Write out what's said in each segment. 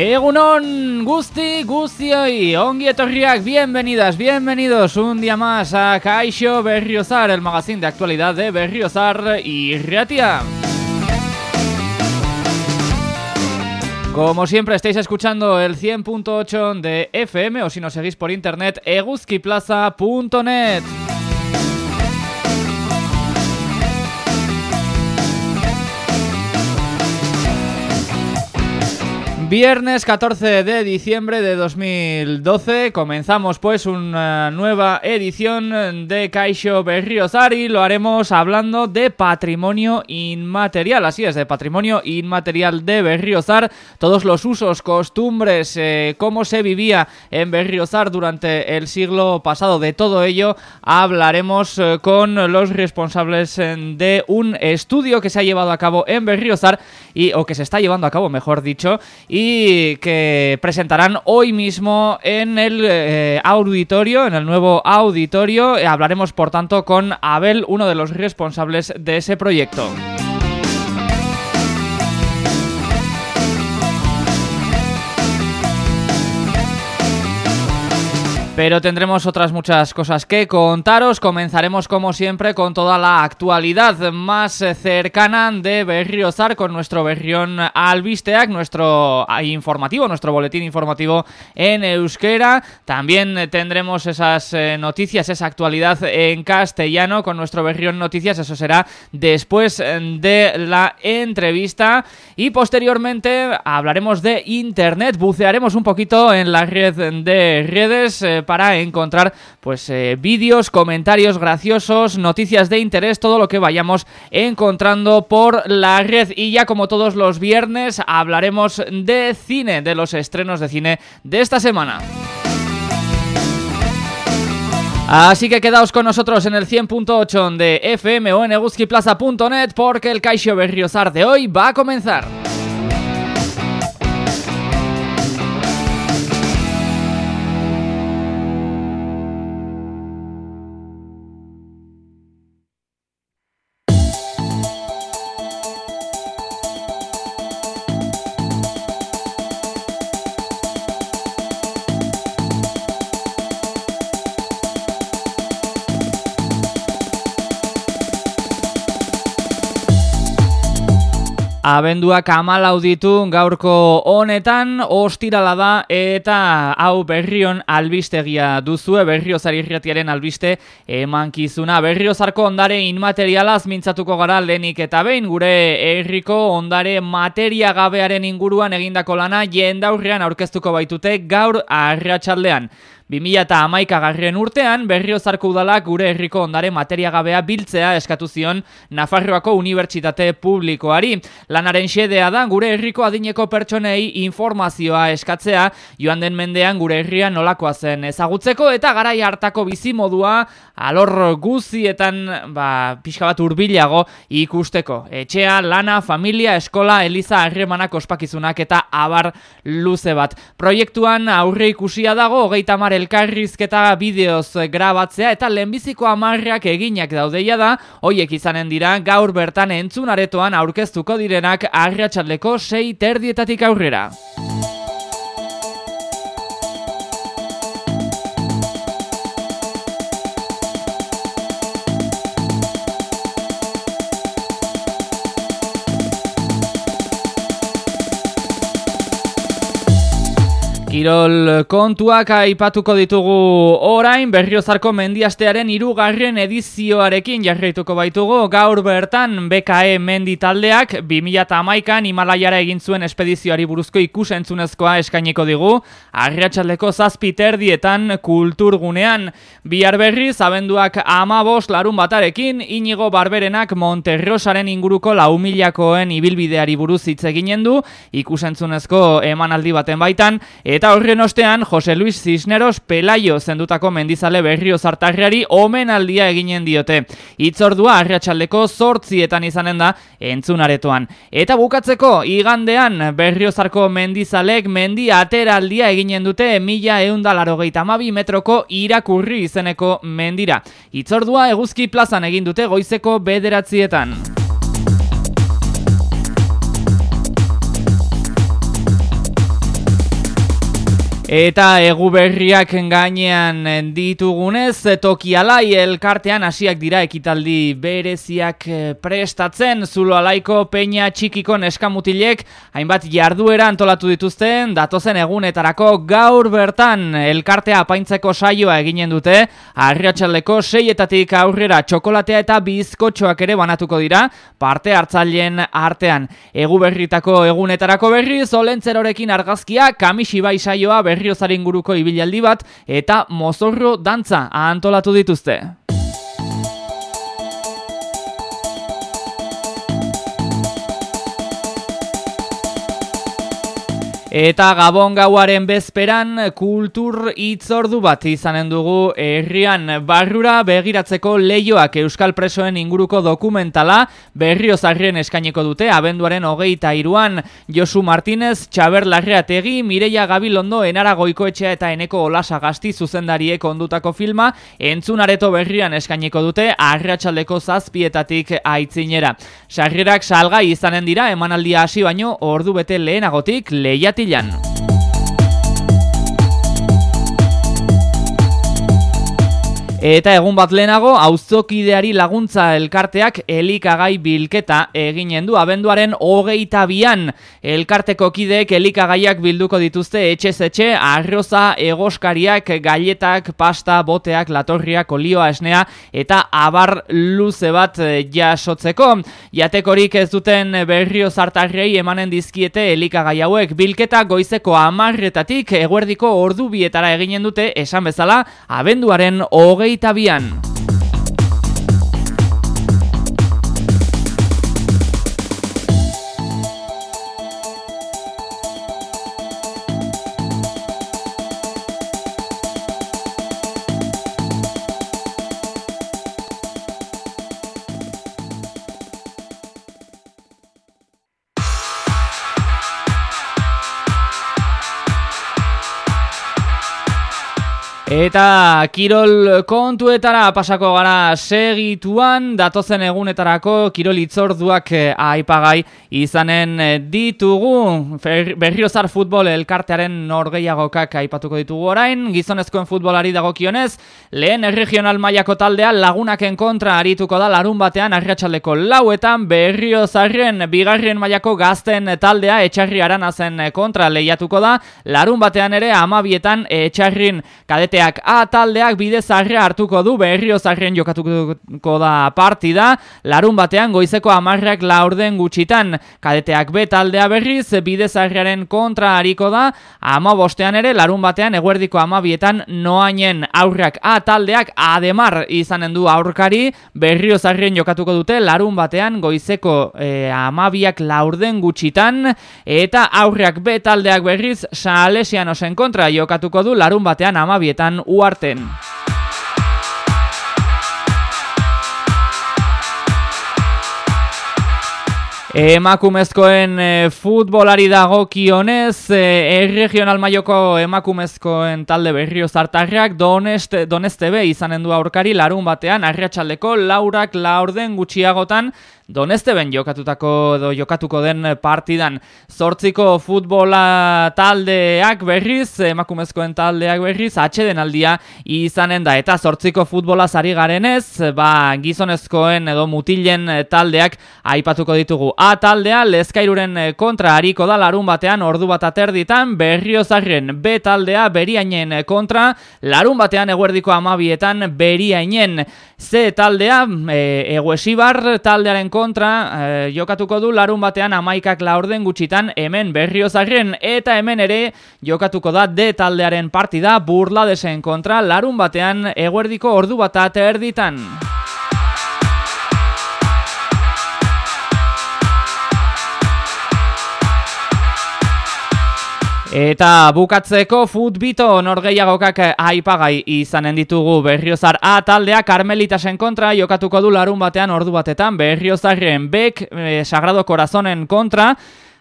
Egunon, Gusti, Gustioi, Ongi Etorriak, bienvenidas, bienvenidos un día más a Kaixo Berriozar, el magazine de actualidad de Berriozar y Riatia. Como siempre estáis escuchando el 100.8 de FM o si nos seguís por internet, eguzkiplaza.net. Viernes 14 de diciembre de 2012 comenzamos pues una nueva edición de Kaixo Berriozari, lo haremos hablando de patrimonio inmaterial, así es, de patrimonio inmaterial de Berriozar, todos los usos, costumbres, eh, cómo se vivía en Berriozar durante el siglo pasado, de todo ello hablaremos eh, con los responsables eh, de un estudio que se ha llevado a cabo en Berriozar y, o que se está llevando a cabo, mejor dicho, y que presentarán hoy mismo en el eh, auditorio, en el nuevo auditorio. Hablaremos, por tanto, con Abel, uno de los responsables de ese proyecto. Pero tendremos otras muchas cosas que contaros. Comenzaremos como siempre con toda la actualidad más cercana de Berriozar con nuestro Berrión Albisteac, nuestro informativo, nuestro boletín informativo en euskera. También tendremos esas eh, noticias, esa actualidad en castellano con nuestro Berrión Noticias. Eso será después de la entrevista. Y posteriormente hablaremos de Internet. Bucearemos un poquito en la red de redes eh, para encontrar pues eh, vídeos, comentarios graciosos, noticias de interés, todo lo que vayamos encontrando por la red. Y ya como todos los viernes hablaremos de cine, de los estrenos de cine de esta semana. Así que quedaos con nosotros en el 100.8 de FM o porque el Caixo Berriozar de hoy va a comenzar. Abenduak amal auditu gaurko honetan ostirala da eta hau berrion albistegia duzue berriozari irratiaren albiste emankizuna. Berriozarko ondare inmaterialaz mintzatuko gara lenik eta behin gure herriko ondare materia gabearen inguruan egindako lana jendaurrean aurkeztuko baitute gaur arratsaldean. 2000 eta amaika garren urtean, berriozarko udalak gure herriko ondare materiagabea biltzea eskatu zion Nafarroako Unibertsitate Publikoari. Lanaren xedea da gure herriko adineko pertsonei informazioa eskatzea, joan den mendean gure herria nolakoa zen ezagutzeko eta garai hartako bizimodua alor guzietan ba, pixka bat urbilago ikusteko. Etxea, lana, familia, eskola, eliza, harremanak ospakizunak eta abar luze bat. Proiektuan aurre ikusia dago, hogeita mare elkarrizketa bideoz grabatzea eta lehenbiziko amarrak eginak daudeia da, hoiek izanen dira gaur bertan entzun aretoan aurkeztuko direnak arratsaldeko sei terdietatik aurrera. Kirol kontuak aipatuko ditugu orain berriozarko mendiastearen irugarren edizioarekin jarraituko baitugu. Gaur bertan BKE mendi taldeak 2008an Himalaiara egin zuen espedizioari buruzko ikusentzunezkoa eskainiko digu. Arratsaldeko zazpi terdietan kulturgunean. Bihar berri zabenduak amabos larun batarekin inigo barberenak Monterrosaren inguruko laumilakoen ibilbideari buruz hitz eginen du. Ikusentzunezko emanaldi baten baitan Eta horren ostean, Jose Luis Cisneros Pelaio zendutako mendizale berrio zartarriari omen aldia eginen diote. Itzordua arratsaldeko zortzietan izanen da entzunaretoan. Eta bukatzeko, igandean berriozarko mendizalek mendi ateraldia eginen dute mila eundalaro mabi metroko irakurri izeneko mendira. Itzordua eguzki plazan egin dute goizeko bederatzietan. Eta egu berriak gainean ditugunez, toki alai elkartean hasiak dira ekitaldi bereziak eh, prestatzen, zulo alaiko peina txikiko neskamutilek, hainbat jarduera antolatu dituzten, datozen egunetarako gaur bertan elkartea apaintzeko saioa eginen dute, arriatxaldeko seietatik aurrera txokolatea eta bizkotxoak ere banatuko dira, parte hartzaileen artean. Egu berritako egunetarako berri, zolentzerorekin argazkia, kamisibai saioa berri berriozaren guruko ibilaldi bat eta mozorro dantza antolatu dituzte. Eta Gabon gauaren bezperan kultur itzordu bat izanen dugu herrian barrura begiratzeko leioak Euskal Presoen inguruko dokumentala berriozarrien eskaineko dute abenduaren hogeita iruan Josu Martínez, Txaber Larreategi, Mireia Gabilondo, Enara Goikoetxea eta Eneko Olasa Gazti zuzendariek ondutako filma entzunareto berrian eskaineko dute arratsaldeko zazpietatik aitzinera. Sarrerak salgai izanen dira emanaldia hasi baino ordu bete lehenagotik lehiatik Martillan. Eta egun bat lehenago, auzokideari laguntza elkarteak elikagai bilketa eginen du. Abenduaren hogeita bian elkarteko kideek elikagaiak bilduko dituzte etxe etxe arroza, egoskariak, gailetak, pasta, boteak, latorriak, olioa esnea eta abar luze bat jasotzeko. Jatekorik ez duten berrio zartarrei emanen dizkiete elikagai hauek bilketa goizeko amarretatik eguerdiko ordu bietara eginen dute esan bezala abenduaren hogei bian. Eta Kirol kontuetara pasako gara segituan, datozen egunetarako Kirol itzorduak eh, aipagai izanen eh, ditugu. Berriozar futbol elkartearen norgeiagokak aipatuko ditugu orain, gizonezkoen futbolari dagokionez, lehen regional mailako taldea lagunaken kontra arituko da larun batean arratsaldeko lauetan Berriozarren bigarren mailako gazten taldea etxarri aranazen kontra lehiatuko da, larun batean ere amabietan etxarrin kadete taldeak A taldeak bide zarre hartuko du berrio zarren jokatuko da partida, larun batean goizeko amarrak laurden gutxitan, kadeteak B taldea berriz bide zarrearen kontra hariko da, ama bostean ere larun batean eguerdiko amabietan noainen. Aurrak A taldeak ademar izanen du aurkari, berrio zarren jokatuko dute larun batean goizeko e, amabiak laurden gutxitan, eta aurrak B taldeak berriz salesianosen kontra jokatuko du larun batean amabietan uarten. Emakumezkoen e, futbolari dagokionez, e, erregional maioko emakumezkoen talde berrio zartarrak doneste, doneste be izanen du aurkari larun batean, arriatxaldeko laurak laurden gutxiagotan, Doneste ben jokatutako edo jokatuko den partidan zortziko futbola taldeak berriz, emakumezkoen taldeak berriz, atxeden aldia izanen da. Eta zortziko futbola zari garenez, ba, gizonezkoen edo mutilen taldeak aipatuko ditugu. A taldea, lezkairuren kontra hariko da larun batean ordu bat aterditan, berriozarren B taldea beriainen kontra, larun batean eguerdiko amabietan beriainen C taldea, e, eguesibar taldearen kontra, kontra eh, jokatuko du larun batean amaikak laurden gutxitan hemen berriozarren eta hemen ere jokatuko da D taldearen partida burladesen kontra larun batean eguerdiko ordu bat erditan. Eta bukatzeko futbito norgeiagokak aipagai izanen ditugu. Berriozar A taldea Carmelitasen kontra jokatuko du larun batean ordu batetan. Berriozarren bek e, Sagrado Corazonen kontra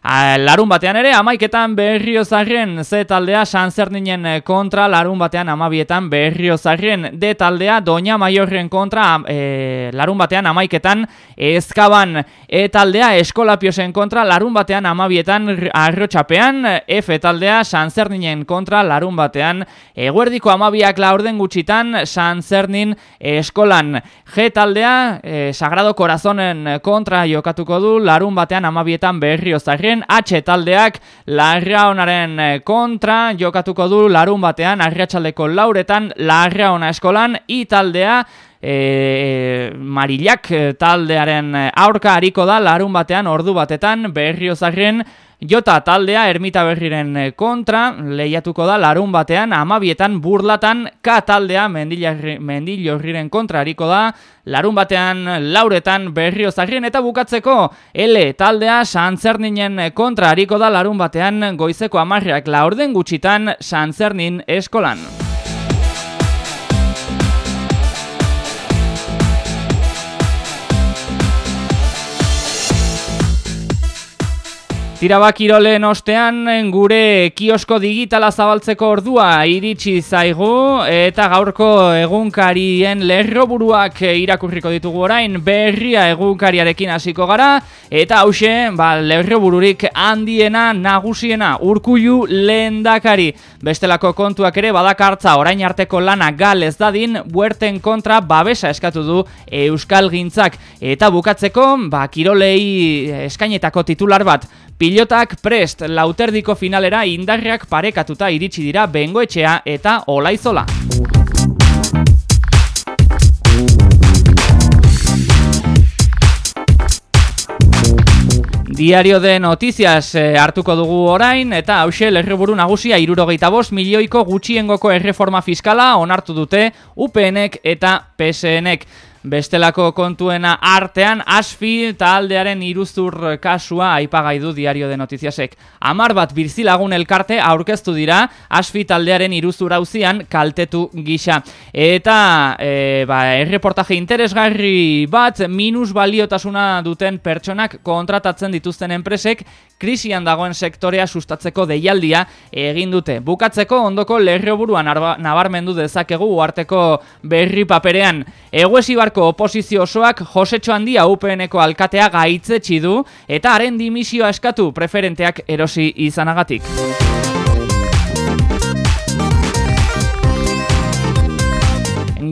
larun batean ere, amaiketan berriozarren Z taldea Sanzerninen kontra, larun batean amabietan berriozarren D taldea Doña Maiorren kontra, e, larun batean amaiketan Ezkaban E taldea Eskolapiosen kontra, larun batean amabietan Arrotxapean, F taldea Sanzerninen kontra, larun batean Eguerdiko amabiak laurden gutxitan Sanzernin Eskolan. G taldea e, Sagrado Corazonen kontra jokatuko du, larun batean amabietan berriozarren H taldeak Larraonaren eh, kontra jokatuko du larun batean Arriatxaldeko lauretan Larraona eskolan I taldea e, Marillak taldearen aurka hariko da larun batean ordu batetan Berriozarren Jota taldea ermita berriren eh, kontra, lehiatuko da larun batean, amabietan burlatan, ka taldea mendilorriren kontra hariko da, larun batean lauretan berriozarrien eta bukatzeko, L taldea santzerninen kontra hariko da larun batean goizeko amarriak laurden gutxitan santzernin eskolan. Tirabakirolen ostean gure kiosko digitala zabaltzeko ordua iritsi zaigu eta gaurko egunkarien lerroburuak irakurriko ditugu orain. Berria egunkariarekin hasiko gara eta hause ba, lerrobururik handiena nagusiena urkullu lehendakari. Bestelako kontuak ere badakartza orain arteko lana gal ez dadin buerten kontra babesa eskatu du Euskal Gintzak. Eta bukatzeko ba, kirolei eskainetako titular bat Pilotak prest lauterdiko finalera indarrak parekatuta iritsi dira bengoetxea eta olaizola. Diario de Noticias eh, hartuko dugu orain eta hause lerreburu nagusia irurogeita bost milioiko gutxiengoko erreforma fiskala onartu dute UPNek eta PSNek. Bestelako kontuena artean asfi taldearen iruzur kasua aipagai du diario de notiziasek. Amar bat birzilagun elkarte aurkeztu dira asfi taldearen iruzur hauzian kaltetu gisa. Eta e, ba, erreportaje interesgarri bat minus baliotasuna duten pertsonak kontratatzen dituzten enpresek krisian dagoen sektorea sustatzeko deialdia egin dute. Bukatzeko ondoko lerroburuan nabarmendu dezakegu uarteko berri paperean. Eguesi barko oposizio osoak Josetxo handia UPNeko alkatea gaitzetsi du eta haren dimisioa eskatu preferenteak erosi izanagatik.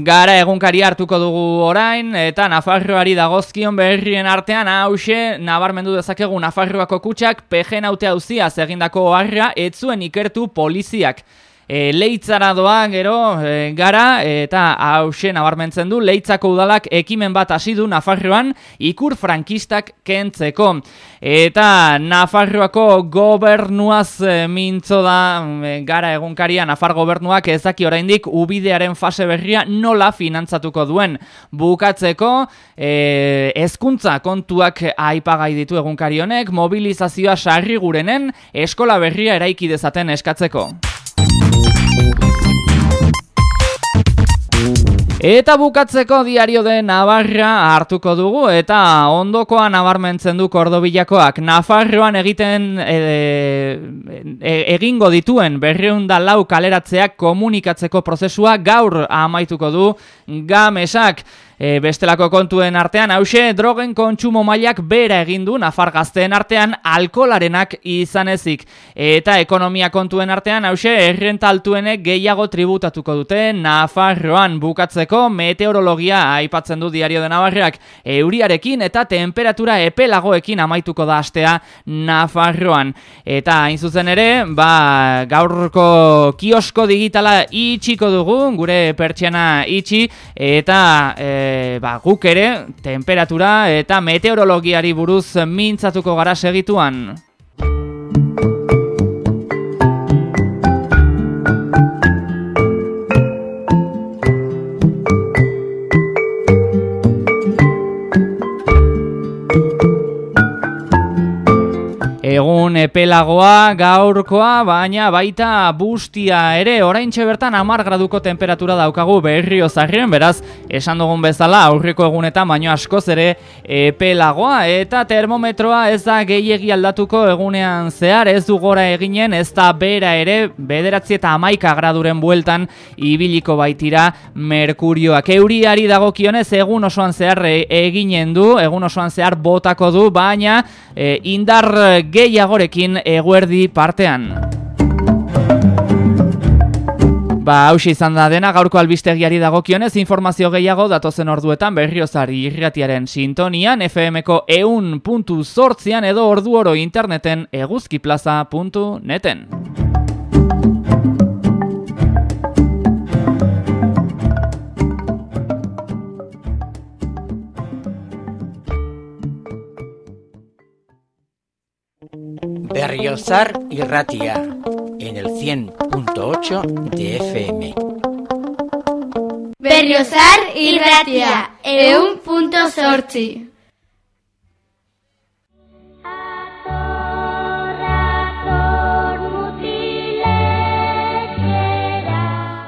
Gara egunkari hartuko dugu orain eta Nafarroari dagozkion berrien artean hause nabarmendu dezakegu Nafarroako kutsak PG naute hauzia egindako oharra ez zuen ikertu poliziak e, leitzara doa gero e, gara eta hause nabarmentzen du leitzako udalak ekimen bat hasi du Nafarroan ikur frankistak kentzeko eta Nafarroako gobernuaz e, mintzo da e, gara egunkaria Nafar gobernuak ezaki oraindik ubidearen fase berria nola finantzatuko duen bukatzeko e, ezkuntza kontuak aipagai ditu egunkari honek mobilizazioa sarri gurenen eskola berria eraiki dezaten eskatzeko. Eta bukatzeko diario de Navarra hartuko dugu eta ondokoa nabarmentzen du Kordobilakoak Nafarroan egiten e, e, egingo dituen berreunda lau kaleratzeak komunikatzeko prozesua gaur amaituko du gamesak. E, bestelako kontuen artean, hause, drogen kontsumo mailak bera egin du Nafar gazteen artean alkolarenak izan ezik. Eta ekonomia kontuen artean, hause, errentaltuenek gehiago tributatuko dute Nafarroan bukatzeko meteorologia aipatzen du diario de Navarreak euriarekin eta temperatura epelagoekin amaituko da astea Nafarroan. Eta hain zuzen ere, ba, gaurko kiosko digitala itxiko dugu, gure pertsiana itxi, eta... E, ba, guk ere temperatura eta meteorologiari buruz mintzatuko gara segituan. Epelagoa gaurkoa, baina baita bustia ere, orain bertan amar graduko temperatura daukagu berrio zarrien, beraz, esan dugun bezala, aurreko egunetan, baino askoz ere epelagoa, eta termometroa ez da gehiegi aldatuko egunean zehar, ez du gora eginen, ez da bera ere, bederatzi eta amaika graduren bueltan, ibiliko baitira merkurioak. Euriari dagokionez, egun osoan zehar eginen du, egun osoan zehar botako du, baina e, indar gehiagorekin eguerdi partean. Ba, hausia izan da dena gaurko albistegiari dagokionez informazio gehiago datozen orduetan berriozari irratiaren sintonian FMko eun puntu zortzian edo ordu oro interneten eguzkiplaza.neten. Berriozar y Ratia en el 100.8 de FM. Berriozar y Ratia en un punto sorti.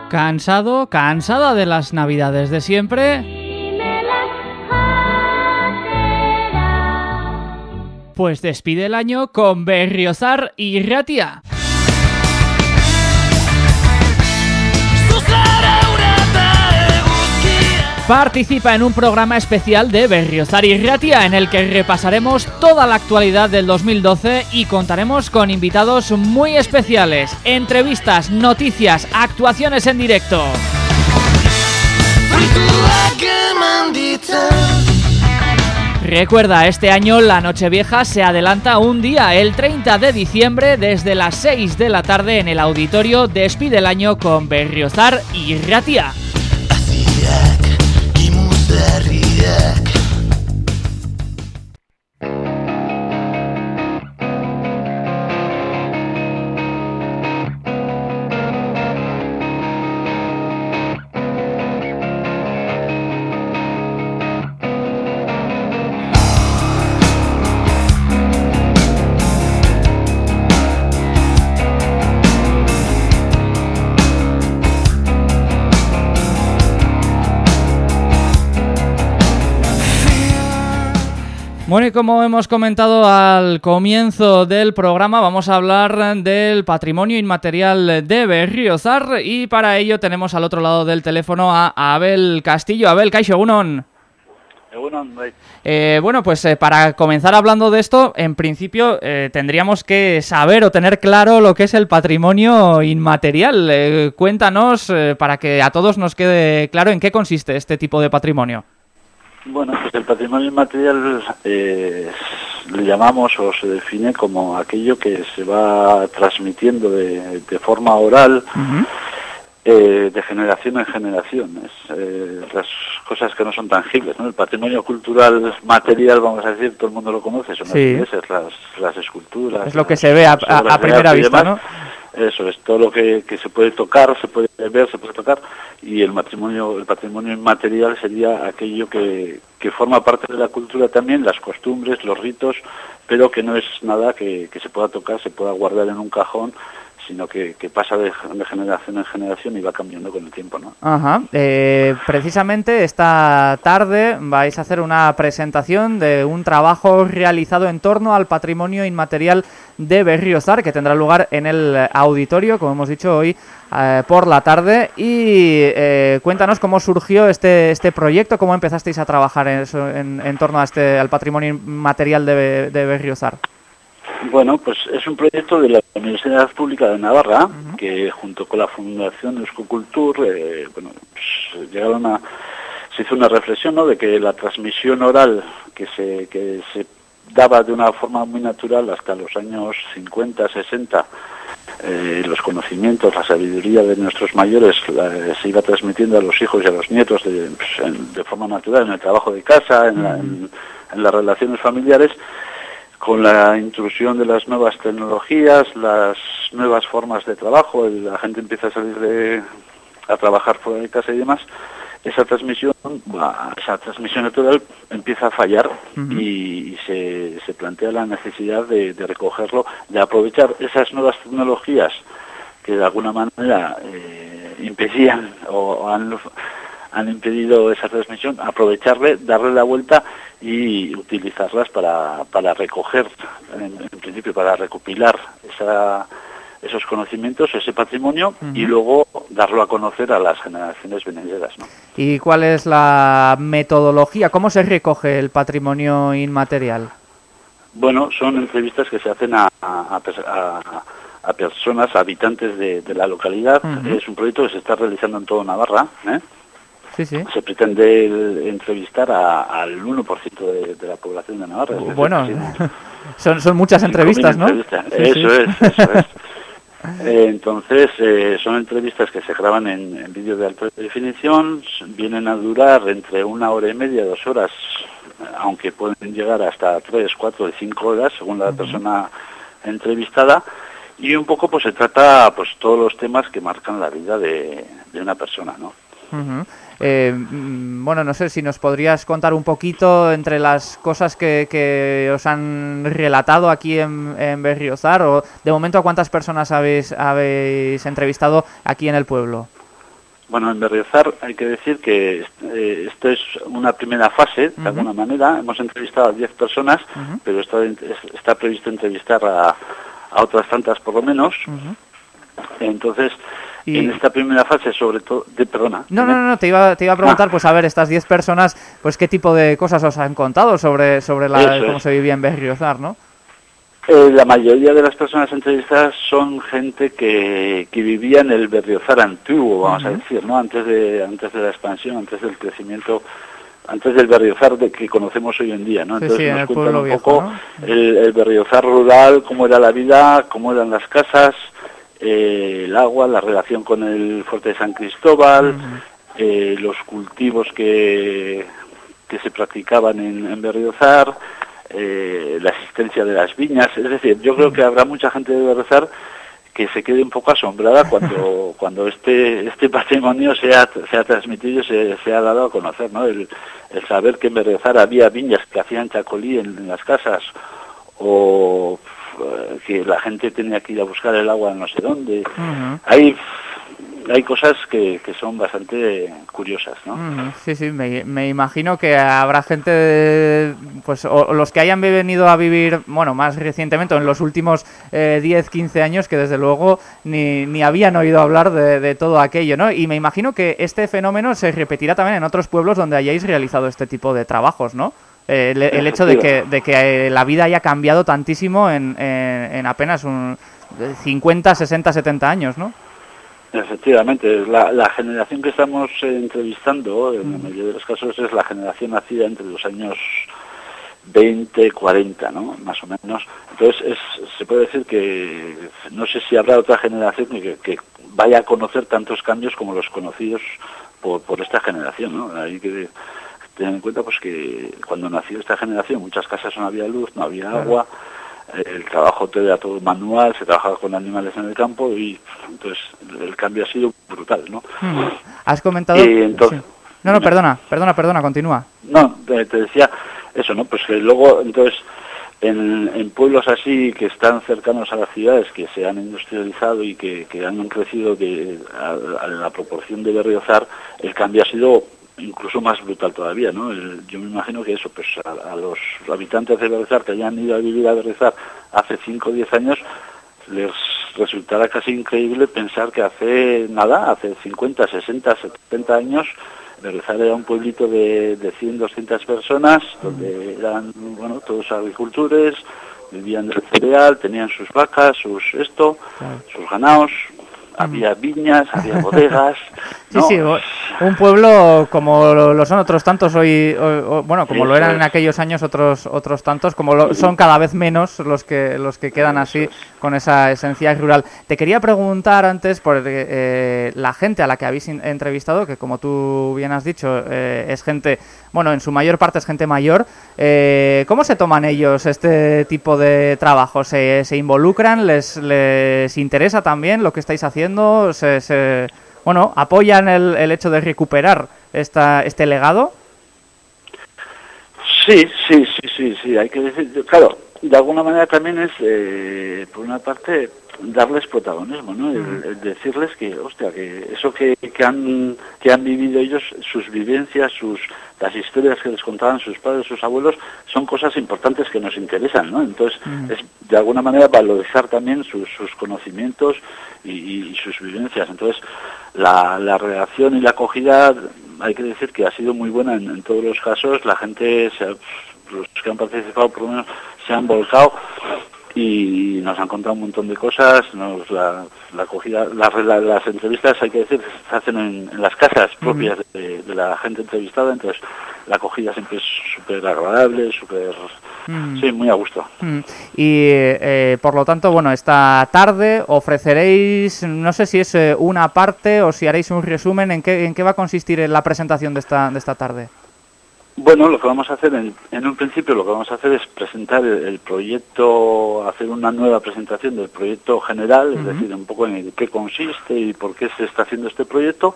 ¿Cansado? ¿Cansada de las navidades de siempre? Pues despide el año con Berriozar y Ratia. Participa en un programa especial de Berriozar y Ratia en el que repasaremos toda la actualidad del 2012 y contaremos con invitados muy especiales, entrevistas, noticias, actuaciones en directo. Recuerda, este año la Nochevieja se adelanta un día, el 30 de diciembre, desde las 6 de la tarde en el auditorio Despide el año con Berriozar y Ratia. Como hemos comentado al comienzo del programa, vamos a hablar del patrimonio inmaterial de Berriozar y para ello tenemos al otro lado del teléfono a Abel Castillo. Abel, Caixo, Egunon. Eh, bueno, pues eh, para comenzar hablando de esto, en principio eh, tendríamos que saber o tener claro lo que es el patrimonio inmaterial. Eh, cuéntanos para que a todos nos quede claro en qué consiste este tipo de patrimonio. Bueno, pues el patrimonio inmaterial eh, le llamamos o se define como aquello que se va transmitiendo de, de forma oral eh, de generación en generación. Es, eh, las cosas que no son tangibles. ¿no? El patrimonio cultural material, vamos a decir, todo el mundo lo conoce, son Sí. las las, las esculturas. Es lo que las se ve a, a- primera vista. ¿no? Eso es todo lo que, que se puede tocar, se puede ver, se puede tocar y el matrimonio, el patrimonio inmaterial sería aquello que, que forma parte de la cultura también, las costumbres, los ritos, pero que no es nada que, que se pueda tocar, se pueda guardar en un cajón, sino que, pasa de, generación en generación y va cambiando con el tiempo, ¿no? Ajá. Eh, precisamente esta tarde vais a hacer una presentación de un trabajo realizado en torno al patrimonio inmaterial de Berriozar, que tendrá lugar en el auditorio, como hemos dicho hoy, eh, por la tarde. Y eh, cuéntanos cómo surgió este, este proyecto, cómo empezasteis a trabajar en, eso- torno a este, al patrimonio inmaterial de, de Berriozar. Bueno, pues es un proyecto de la Universidad Pública de Navarra, que junto con la Fundación Euskocultur, eh, bueno, pues, llegaron a, se hizo una reflexión, ¿no?, de que la transmisión oral que se, que se daba de una forma muy natural hasta los años 50, 60, eh, los conocimientos, la sabiduría de nuestros mayores la- se iba transmitiendo a los hijos y a los nietos de, pues, en- de forma natural en el trabajo de casa, en, la- en- en las relaciones familiares, con la intrusión de las nuevas tecnologías, las nuevas formas de trabajo, la gente empieza a salir de, a trabajar fuera de casa y demás, esa transmisión, esa transmisión natural empieza a fallar y, se, se, plantea la necesidad de, recogerlo, de aprovechar esas nuevas tecnologías que de alguna manera eh, impedían o han, han impedido esa transmisión, aprovecharle, darle la vuelta y utilizarlas para, para recoger, en, en principio para recopilar esa esos conocimientos, ese patrimonio y luego darlo a conocer a las generaciones venideras. ¿no? ¿Y cuál es la metodología? ¿Cómo se recoge el patrimonio inmaterial? Bueno, son entrevistas que se hacen a, a, a, personas, habitantes de, la localidad. Es un proyecto que se está realizando en toda Navarra. ¿eh? Sí, sí. Se pretende entrevistar al 1% de, la población de Navarra. Bueno, son, son muchas entrevistas, ¿no? eso es, eso es. Eh, entonces, eh, son entrevistas que se graban en, vídeo de alta definición, vienen a durar entre una hora y media, dos horas, aunque pueden llegar hasta tres, cuatro y cinco horas, según la persona entrevistada, y un poco pues se trata pues todos los temas que marcan la vida de, una persona, ¿no? Eh, mm, bueno, no sé si nos podrías contar un poquito entre las cosas que, os han relatado aquí en, en, Berriozar o de momento a cuántas personas habéis, habéis entrevistado aquí en el pueblo. Bueno, en Berriozar hay que decir que eh, esto es una primera fase, de alguna manera. Hemos entrevistado a 10 personas, pero está, está previsto entrevistar a, a, otras tantas por lo menos. Entonces, en esta primera fase, sobre todo, de, perdona. No, no, no, te iba, te iba a preguntar, ah. pues a ver, estas 10 personas, pues qué tipo de cosas os han contado sobre, sobre la, cómo se vivía en Berriozar, ¿no? Eh, la mayoría de las personas entrevistadas son gente que, que vivía en el Berriozar antiguo, vamos a decir, ¿no? Antes de, antes de la expansión, antes del crecimiento antes del berriozar de que conocemos hoy en día, ¿no? Entonces nos cuentan un poco el, el, berriozar rural, cómo era la vida, cómo eran las casas, eh, el agua, la relación con el fuerte de San Cristóbal, eh, los cultivos que, que se practicaban en, en Berriozar, eh, la existencia de las viñas. Es decir, yo creo que habrá mucha gente de Berriozar que se quede un poco asombrada cuando cuando este este patrimonio se ha, se ha transmitido y se, se ha dado a conocer, ¿no? El, saber que en Berriozar había viñas que hacían chacolí en las casas o que la gente tenía que ir a buscar el agua no sé dónde. Hay hay cosas que, que, son bastante curiosas, ¿no? Sí, sí, me, imagino que habrá gente, pues, o, los que hayan venido a vivir, bueno, más recientemente, en los últimos eh, 10, 15 años, que desde luego ni, ni habían oído hablar de, de, todo aquello, ¿no? Y me imagino que este fenómeno se repetirá también en otros pueblos donde hayáis realizado este tipo de trabajos, ¿no? El, hecho de que, de que eh, la vida haya cambiado tantísimo en, en, apenas un 50, 60, 70 años, ¿no? Efectivamente, la, la generación que estamos entrevistando, en la mayoría de los casos, es la generación nacida entre los años 20, 40, ¿no? Más o menos. Entonces, es, se puede decir que no sé si habrá otra generación que, que vaya a conocer tantos cambios como los conocidos por, por esta generación, ¿no? Hay que tener en cuenta pues que cuando nació esta generación muchas casas no había luz, no había agua, el trabajo era todo manual, se trabajaba con animales en el campo y entonces el cambio ha sido brutal, ¿no? Hmm. Has comentado... No, no, perdona, perdona, perdona, continúa. No, te, decía eso, ¿no? Pues que luego, entonces, en, en, pueblos así que están cercanos a las ciudades, que se han industrializado y que, que han crecido de, a, la proporción de berriozar, el cambio ha sido incluso más brutal todavía, ¿no? yo me imagino que eso, pues a, los habitantes de Berrizar que hayan ido a vivir a Berrizar hace 5 o 10 años, les resultará casi increíble pensar que hace nada, hace 50, 60, 70 años, Berrizar era un pueblito de, de 100, 200 personas, donde eran, bueno, todos agricultores, vivían del cereal, tenían sus vacas, sus esto, sus ganados, había viñas, había bodegas. Sí, sí, un pueblo como lo, son otros tantos hoy, bueno, como lo eran en aquellos años otros otros tantos, como lo, son cada vez menos los que los que quedan así con esa esencia rural. Te quería preguntar antes por eh, la gente a la que habéis entrevistado, que como tú bien has dicho, eh, es gente, bueno, en su mayor parte es gente mayor. Eh, ¿Cómo se toman ellos este tipo de trabajo? ¿Se, se involucran? ¿Les, ¿Les interesa también lo que estáis haciendo? ¿Se, se bueno, apoyan el, el hecho de recuperar esta, este legado? Sí, sí, sí, sí, sí, hay que decir, claro, de alguna manera también es, eh, por una parte, darles protagonismo, ¿no? El, decirles que, hostia, que eso que, que, han, que han vivido ellos, sus vivencias, sus las historias que les contaban sus padres, sus abuelos, son cosas importantes que nos interesan, ¿no? Entonces, es de alguna manera valorizar también sus, sus conocimientos y, sus vivencias. Entonces, la, la reacción y la acogida, hay que decir que ha sido muy buena en, todos los casos. La gente, se los que han participado por lo menos, se han volcado y nos han contado un montón de cosas, nos la, acogida, las entrevistas hay que decir se hacen en, las casas propias de, la gente entrevistada, entonces la acogida siempre es súper agradable, súper, sí, muy a gusto. Y eh, por lo tanto, bueno, esta tarde ofreceréis, no sé si es eh, una parte o si haréis un resumen, ¿en qué, en qué va a consistir la presentación de esta, de esta tarde? Bueno, lo que vamos a hacer en, un principio, lo que vamos a hacer es presentar el, proyecto, hacer una nueva presentación del proyecto general, es decir, un poco en qué consiste y por qué se está haciendo este proyecto.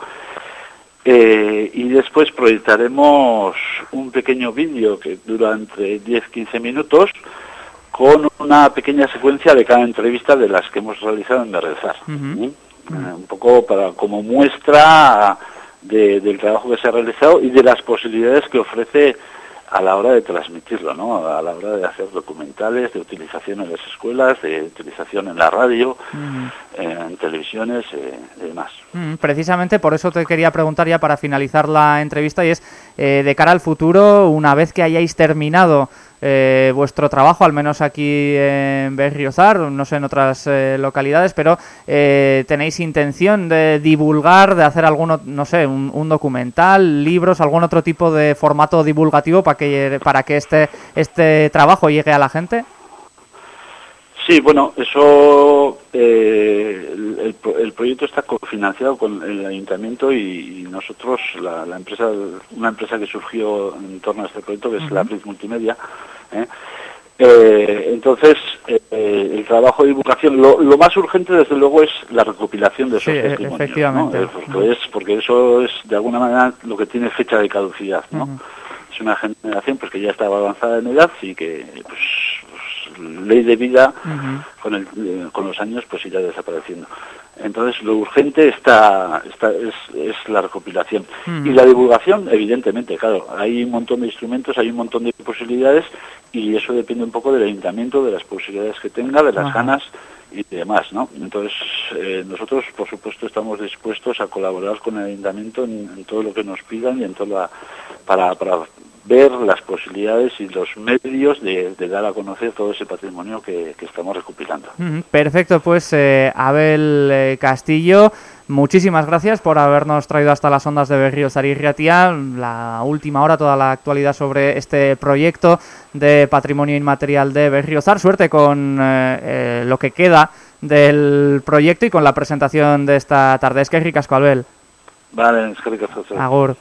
Eh, y después proyectaremos un pequeño vídeo que dura entre 10-15 minutos con una pequeña secuencia de cada entrevista de las que hemos realizado en Berrezar. Eh, un poco para como muestra del trabajo que se ha realizado y de las posibilidades que ofrece a la hora de transmitirlo, ¿no? a la hora de hacer documentales, de utilización en las escuelas, de utilización en la radio, en televisiones eh, y demás. Precisamente por eso te quería preguntar ya para finalizar la entrevista y es, eh, de cara al futuro, una vez que hayáis terminado eh, vuestro trabajo, al menos aquí en Berriozar, no sé en otras eh, localidades, pero eh, tenéis intención de divulgar, de hacer alguno, no sé, un, documental, libros, algún otro tipo de formato divulgativo para que para que este este trabajo llegue a la gente. Sí, bueno, eso, el, proyecto está cofinanciado con el ayuntamiento y, nosotros, la, empresa, una empresa que surgió en torno a este proyecto, que es la Blitz Multimedia, ¿eh? Eh, entonces, eh, el trabajo de divulgación, lo, más urgente desde luego es la recopilación de esos testimonios, efectivamente. porque, es, porque eso es de alguna manera lo que tiene fecha de caducidad. ¿no? Es una generación pues que ya estaba avanzada en edad y que pues ley de vida con, el, con los años pues irá desapareciendo. Entonces, lo urgente está, está es, es, la recopilación. Y la divulgación, evidentemente, claro, hay un montón de instrumentos, hay un montón de posibilidades y eso depende un poco del ayuntamiento, de las posibilidades que tenga, de las ganas y demás, ¿no? Entonces, eh, nosotros, por supuesto, estamos dispuestos a colaborar con el ayuntamiento en, todo lo que nos pidan y en toda para, para ver las posibilidades y los medios de, dar a conocer todo ese patrimonio que, estamos recopilando. Perfecto, pues eh, Abel eh, Castillo, muchísimas gracias por habernos traído hasta las ondas de Berriozar y Riatía, la última hora, toda la actualidad sobre este proyecto de patrimonio inmaterial de Berriozar. Suerte con eh, lo que queda del proyecto y con la presentación de esta tarde. Es que es ricasco, Abel. Vale, es que ricasco. Agur.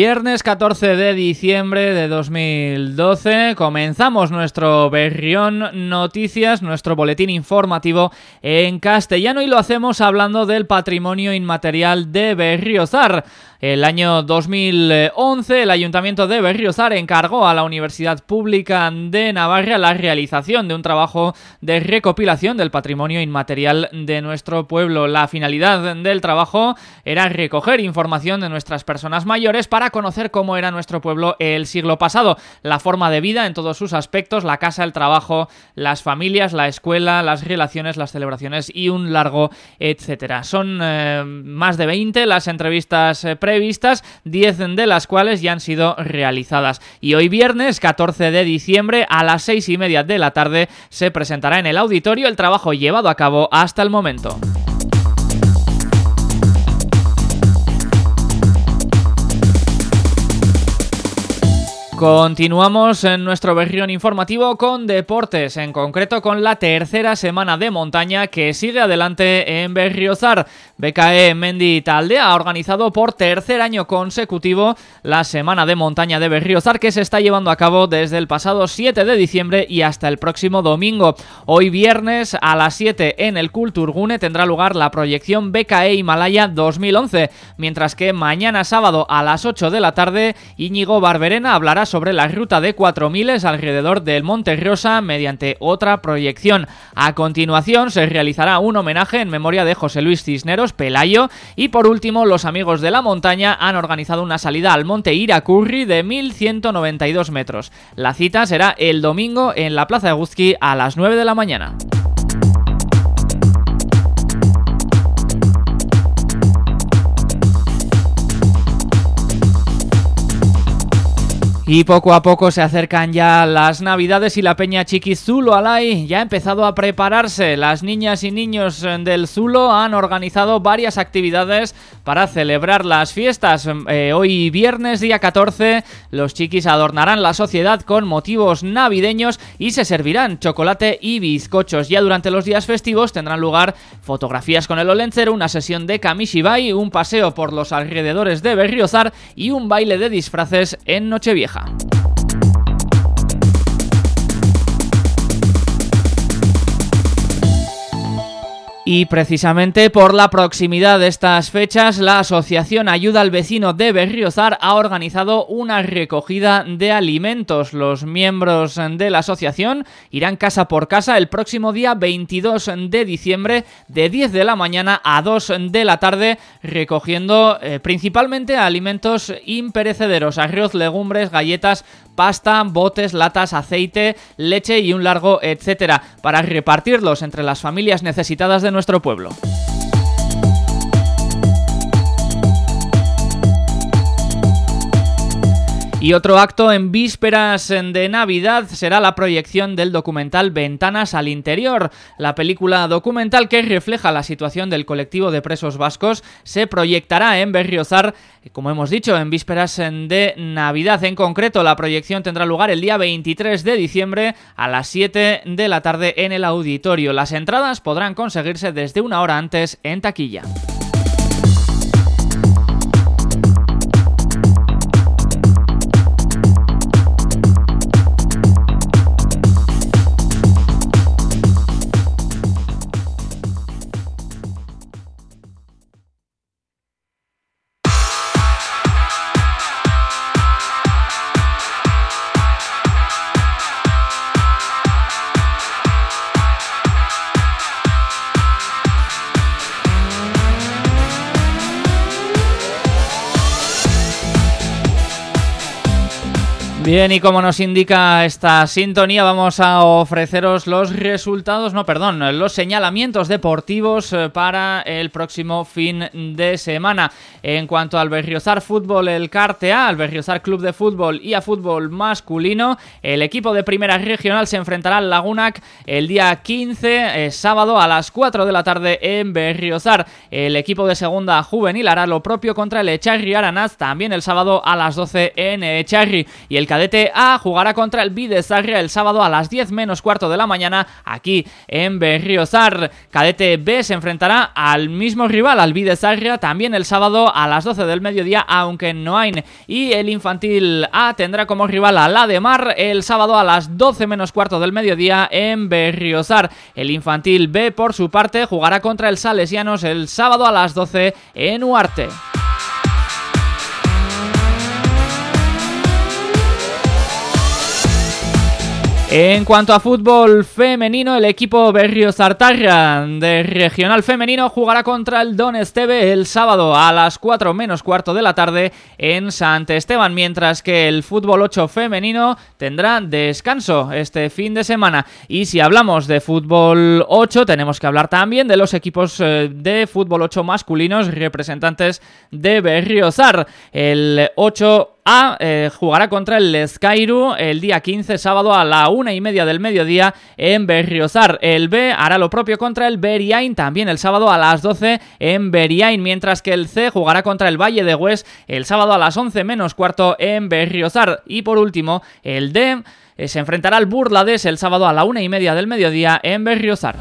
Viernes 14 de diciembre de 2012 comenzamos nuestro Berrión Noticias, nuestro boletín informativo en castellano y lo hacemos hablando del patrimonio inmaterial de Berriozar. El año 2011 el Ayuntamiento de Berriozar encargó a la Universidad Pública de Navarra la realización de un trabajo de recopilación del patrimonio inmaterial de nuestro pueblo. La finalidad del trabajo era recoger información de nuestras personas mayores para conocer cómo era nuestro pueblo el siglo pasado, la forma de vida en todos sus aspectos, la casa, el trabajo, las familias, la escuela, las relaciones, las celebraciones y un largo etcétera. Son eh, más de 20 las entrevistas eh, previstas, 10 de las cuales ya han sido realizadas. Y hoy viernes 14 de diciembre a las 6 y media de la tarde se presentará en el auditorio el trabajo llevado a cabo hasta el momento. Continuamos en nuestro berrión informativo con deportes, en concreto con la tercera semana de montaña que sigue adelante en Berriozar. BKE Mendi Taldea ha organizado por tercer año consecutivo la semana de montaña de Berriozar que se está llevando a cabo desde el pasado 7 de diciembre y hasta el próximo domingo. Hoy viernes a las 7 en el Kulturgune tendrá lugar la proyección BKE Himalaya 2011, mientras que mañana sábado a las 8 de la tarde Íñigo Barberena hablará sobre la ruta de 4000 alrededor del Monte Rosa mediante otra proyección. A continuación se realizará un homenaje en memoria de José Luis Cisneros Pelayo y por último los amigos de la montaña han organizado una salida al Monte Iracurri de 1192 metros. La cita será el domingo en la Plaza de Guzki a las 9 de la mañana. Y poco a poco se acercan ya las navidades y la peña Chiqui Zulo Alay ya ha empezado a prepararse. Las niñas y niños del Zulo han organizado varias actividades para celebrar las fiestas. Eh, hoy viernes día 14 los chiquis adornarán la sociedad con motivos navideños y se servirán chocolate y bizcochos. Ya durante los días festivos tendrán lugar fotografías con el Olencero, una sesión de Kamishibai, un paseo por los alrededores de Berriozar y un baile de disfraces en Nochevieja. Y precisamente por la proximidad de estas fechas, la Asociación Ayuda al Vecino de Berriozar ha organizado una recogida de alimentos. Los miembros de la asociación irán casa por casa el próximo día 22 de diciembre de 10 de la mañana a 2 de la tarde recogiendo eh, principalmente alimentos imperecederos, arroz, legumbres, galletas, pasta, botes, latas, aceite, leche y un largo etcétera, para repartirlos entre las familias necesitadas de nuestro pueblo. Y otro acto en vísperas de Navidad será la proyección del documental Ventanas al Interior. La película documental que refleja la situación del colectivo de presos vascos se proyectará en Berriozar, como hemos dicho, en vísperas de Navidad. En concreto, la proyección tendrá lugar el día 23 de diciembre a las 7 de la tarde en el auditorio. Las entradas podrán conseguirse desde una hora antes en taquilla. Bien, y como nos indica esta sintonía, vamos a ofreceros los resultados, no, perdón, los señalamientos deportivos eh, para el próximo fin de semana. En cuanto al Berriozar Fútbol, el Cartea, al Berriozar Club de Fútbol y a fútbol masculino, el equipo de primera regional se enfrentará al Lagunac el día 15, eh, sábado a las 4 de la tarde en Berriozar. El equipo de segunda juvenil hará lo propio contra el Echarri Aranaz, también el sábado a las 12 en Echarri. Y el cadete A jugará contra el Bidezarria el sábado a las 10 menos cuarto de la mañana aquí en Berriozar. Cadete B se enfrentará al mismo rival, al Bidezarria, también el sábado a las 12 del mediodía, aunque no hay. Y el infantil A tendrá como rival a la de Mar el sábado a las 12 menos cuarto del mediodía en Berriozar. El infantil B, por su parte, jugará contra el Salesianos el sábado a las 12 en Huarte. En cuanto a fútbol femenino, el equipo Berriozartarra de regional femenino jugará contra el Don Esteve el sábado a las 4 menos cuarto de la tarde en Sant Esteban, mientras que el fútbol 8 femenino tendrá descanso este fin de semana. Y si hablamos de fútbol 8, tenemos que hablar también de los equipos eh, de fútbol 8 masculinos representantes de Berriozar. El 8 a eh, jugará contra el Lescairu el día 15, sábado a la una y media del mediodía en Berriozar. El B hará lo propio contra el Beriain también el sábado a las 12 en Beriain, mientras que el C jugará contra el Valle de Hues el sábado a las 11 menos cuarto en Berriozar. Y por último, el D eh, se enfrentará al Burlades el sábado a la una y media del mediodía en Berriozar.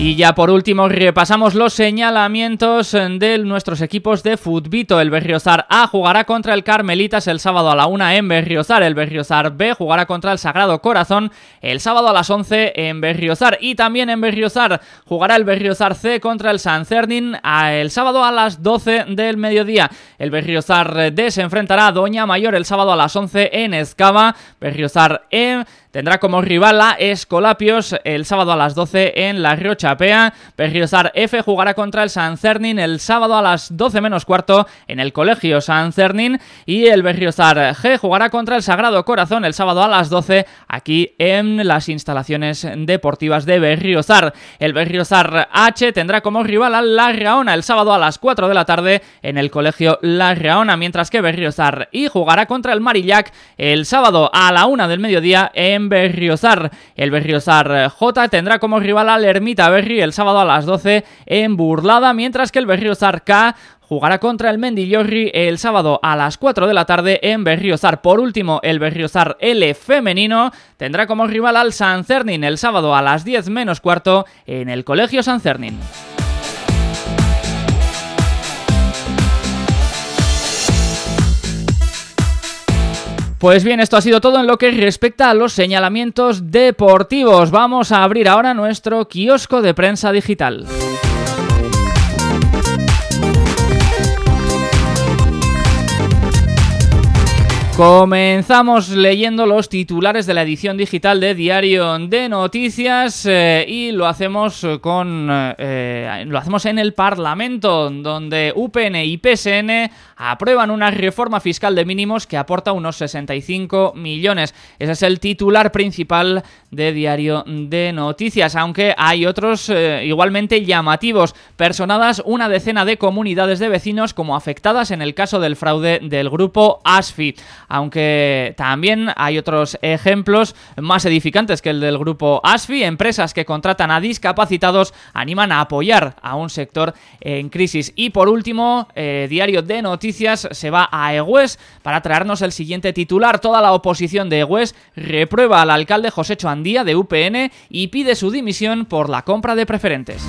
Y ya por último repasamos los señalamientos de nuestros equipos de Futbito. El Berriozar A jugará contra el Carmelitas el sábado a la 1 en Berriozar. El Berriozar B jugará contra el Sagrado Corazón el sábado a las 11 en Berriozar. Y también en Berriozar jugará el Berriozar C contra el San Cernin el sábado a las 12 del mediodía. El Berriozar D se enfrentará a Doña Mayor el sábado a las 11 en Escava. Berriozar E Tendrá como rival a Escolapios el sábado a las 12 en La Riochapea. Berriozar F jugará contra el San Cernin el sábado a las 12 menos cuarto en el Colegio San Cernin. Y el Berriozar G jugará contra el Sagrado Corazón el sábado a las 12 aquí en las instalaciones deportivas de Berriozar. El Berriozar H tendrá como rival a La Raona el sábado a las 4 de la tarde en el Colegio La Raona, mientras que Berriozar I jugará contra el Marillac el sábado a la 1 del mediodía en Berriozar. El Berriozar J tendrá como rival al Ermita Berri el sábado a las 12 en Burlada, mientras que el Berriozar K jugará contra el Mendillorri el sábado a las 4 de la tarde en Berriozar. Por último, el Berriozar L femenino tendrá como rival al San Cernin el sábado a las 10 menos cuarto en el Colegio San Cernin. Pues bien, esto ha sido todo en lo que respecta a los señalamientos deportivos. Vamos a abrir ahora nuestro kiosco de prensa digital. Comenzamos leyendo los titulares de la edición digital de Diario de Noticias eh, y lo hacemos con eh, lo hacemos en el Parlamento, donde UPN y PSN aprueban una reforma fiscal de mínimos que aporta unos 65 millones. Ese es el titular principal de Diario de Noticias, aunque hay otros eh, igualmente llamativos. Personadas una decena de comunidades de vecinos como afectadas en el caso del fraude del grupo ASFI aunque también hay otros ejemplos más edificantes que el del grupo ASFI. Empresas que contratan a discapacitados animan a apoyar a un sector en crisis. Y por último, eh, Diario de Noticias se va a Egues para traernos el siguiente titular. Toda la oposición de Egues reprueba al alcalde José Choandía de UPN y pide su dimisión por la compra de preferentes.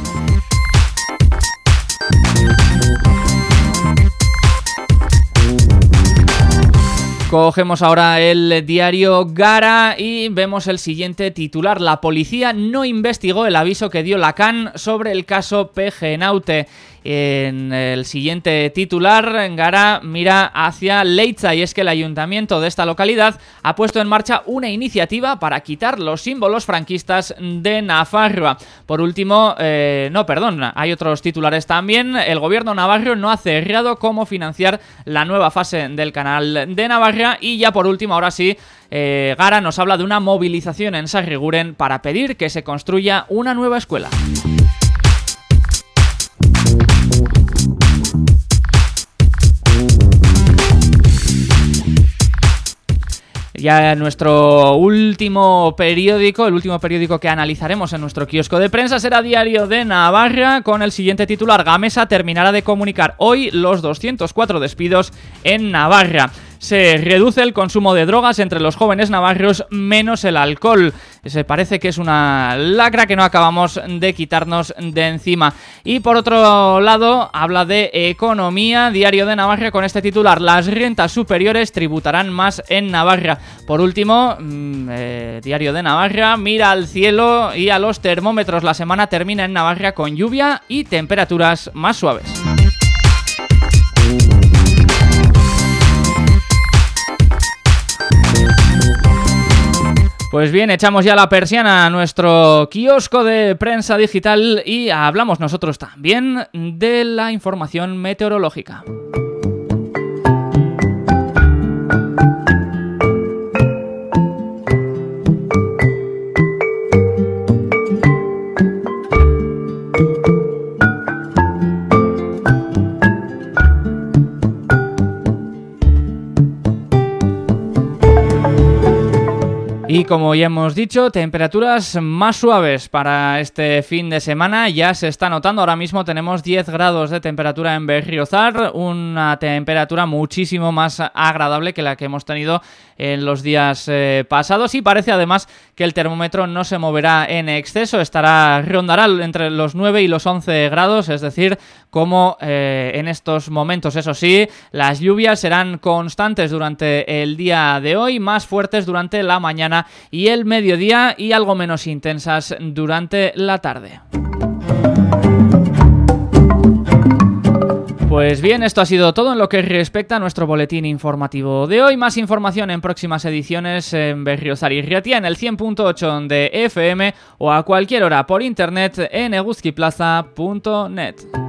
Cogemos ahora el diario Gara y vemos el siguiente titular. La policía no investigó el aviso que dio Lacan sobre el caso PG Naute. En el siguiente titular, Gara mira hacia Leitza y es que el ayuntamiento de esta localidad ha puesto en marcha una iniciativa para quitar los símbolos franquistas de Nafarroa. Por último, eh, no, perdón, hay otros titulares también. El gobierno navarro no ha cerrado cómo financiar la nueva fase del canal de Navarra y ya por último, ahora sí, eh, Gara nos habla de una movilización en Sarriguren para pedir que se construya una nueva escuela. Ya nuestro último periódico, el último periódico que analizaremos en nuestro kiosco de prensa será Diario de Navarra con el siguiente titular. Gamesa terminará de comunicar hoy los 204 despidos en Navarra se reduce el consumo de drogas entre los jóvenes navarros menos el alcohol. Se parece que es una lacra que no acabamos de quitarnos de encima. Y por otro lado, habla de economía, Diario de Navarra con este titular, las rentas superiores tributarán más en Navarra. Por último, mm, eh, Diario de Navarra, mira al cielo y a los termómetros. La semana termina en Navarra con lluvia y temperaturas más suaves. Pues bien, echamos ya la persiana a nuestro kiosco de prensa digital y hablamos nosotros también de la información meteorológica. Y como ya hemos dicho, temperaturas más suaves para este fin de semana. Ya se está notando, ahora mismo tenemos 10 grados de temperatura en Berriozar, una temperatura muchísimo más agradable que la que hemos tenido en los días eh, pasados y parece además que el termómetro no se moverá en exceso, estará rondará entre los 9 y los 11 grados, es decir, como eh, en estos momentos. Eso sí, las lluvias serán constantes durante el día de hoy, más fuertes durante la mañana y el mediodía y algo menos intensas durante la tarde. Pues bien, esto ha sido todo en lo que respecta a nuestro boletín informativo de hoy. Más información en próximas ediciones en Berriozar y Riatia en el 100.8 de FM o a cualquier hora por internet en eguskiplaza.net.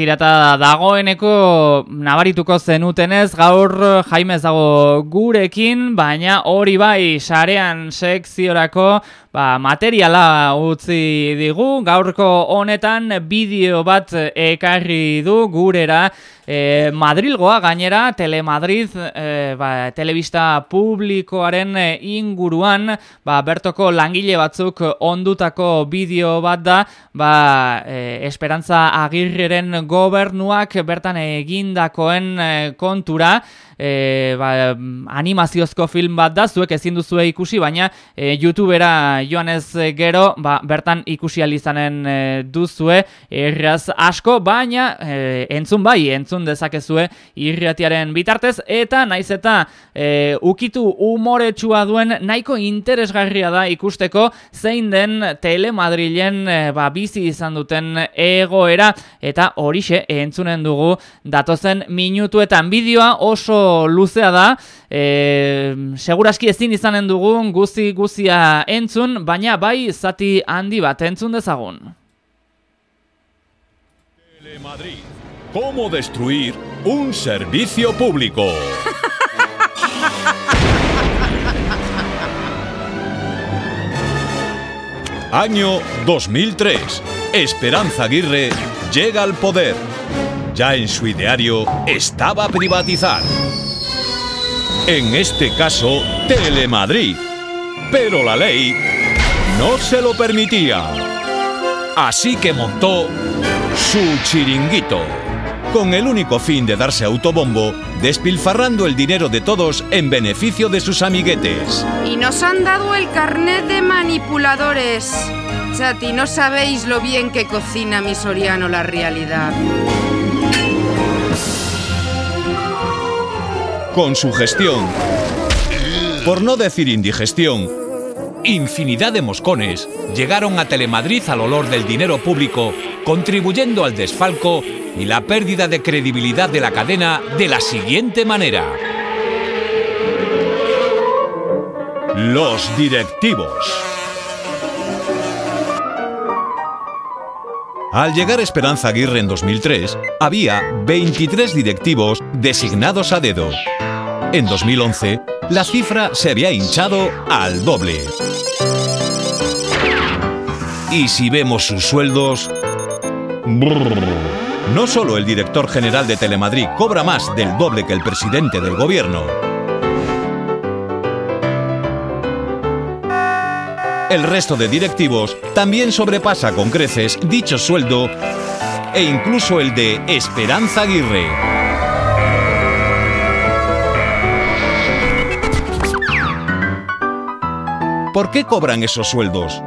tirata dagoeneko nabarituko zenutenez gaur Jaime ez dago gurekin, baina hori bai sarean sekziorako ba, materiala utzi digu, gaurko honetan bideo bat ekarri du gurera e, Madrilgoa gainera, Telemadrid e, ba, telebista publikoaren inguruan ba, bertoko langile batzuk ondutako bideo bat da ba, e, Esperantza Agirreren gobernuak bertan egindakoen e, kontura e, ba, animaziozko film bat da, zuek ezin duzue ikusi, baina e, youtubera joanez gero, ba, bertan ikusi alizanen e, duzue, erraz asko, baina e, entzun bai, entzun dezakezue irriatiaren bitartez, eta naiz eta e, ukitu umoretsua duen nahiko interesgarria da ikusteko zein den telemadrilen e, ba, bizi izan duten egoera, eta horixe entzunen dugu datozen minutuetan. Bideoa oso luzea da, e, seguraski ezin izanen dugun guzi guzia entzun, baina bai zati handi bat entzun dezagun. Telemadrid. ¿Cómo destruir un servicio público? Año 2003. Esperanza Aguirre llega al poder. Ya en su ideario estaba privatizar. En este caso, Telemadrid. Pero la ley no se lo permitía. Así que montó su chiringuito, con el único fin de darse autobombo, despilfarrando el dinero de todos en beneficio de sus amiguetes. Y nos han dado el carnet de manipuladores. Chati, no sabéis lo bien que cocina mi Soriano la realidad. Con su gestión, por no decir indigestión, infinidad de moscones llegaron a Telemadrid al olor del dinero público, contribuyendo al desfalco y la pérdida de credibilidad de la cadena de la siguiente manera. Los directivos. Al llegar Esperanza Aguirre en 2003, había 23 directivos designados a dedo. En 2011, la cifra se había hinchado al doble. Y si vemos sus sueldos... no solo el director general de Telemadrid cobra más del doble que el presidente del gobierno. El resto de directivos también sobrepasa con creces dicho sueldo e incluso el de Esperanza Aguirre. ¿Por qué cobran esos sueldos?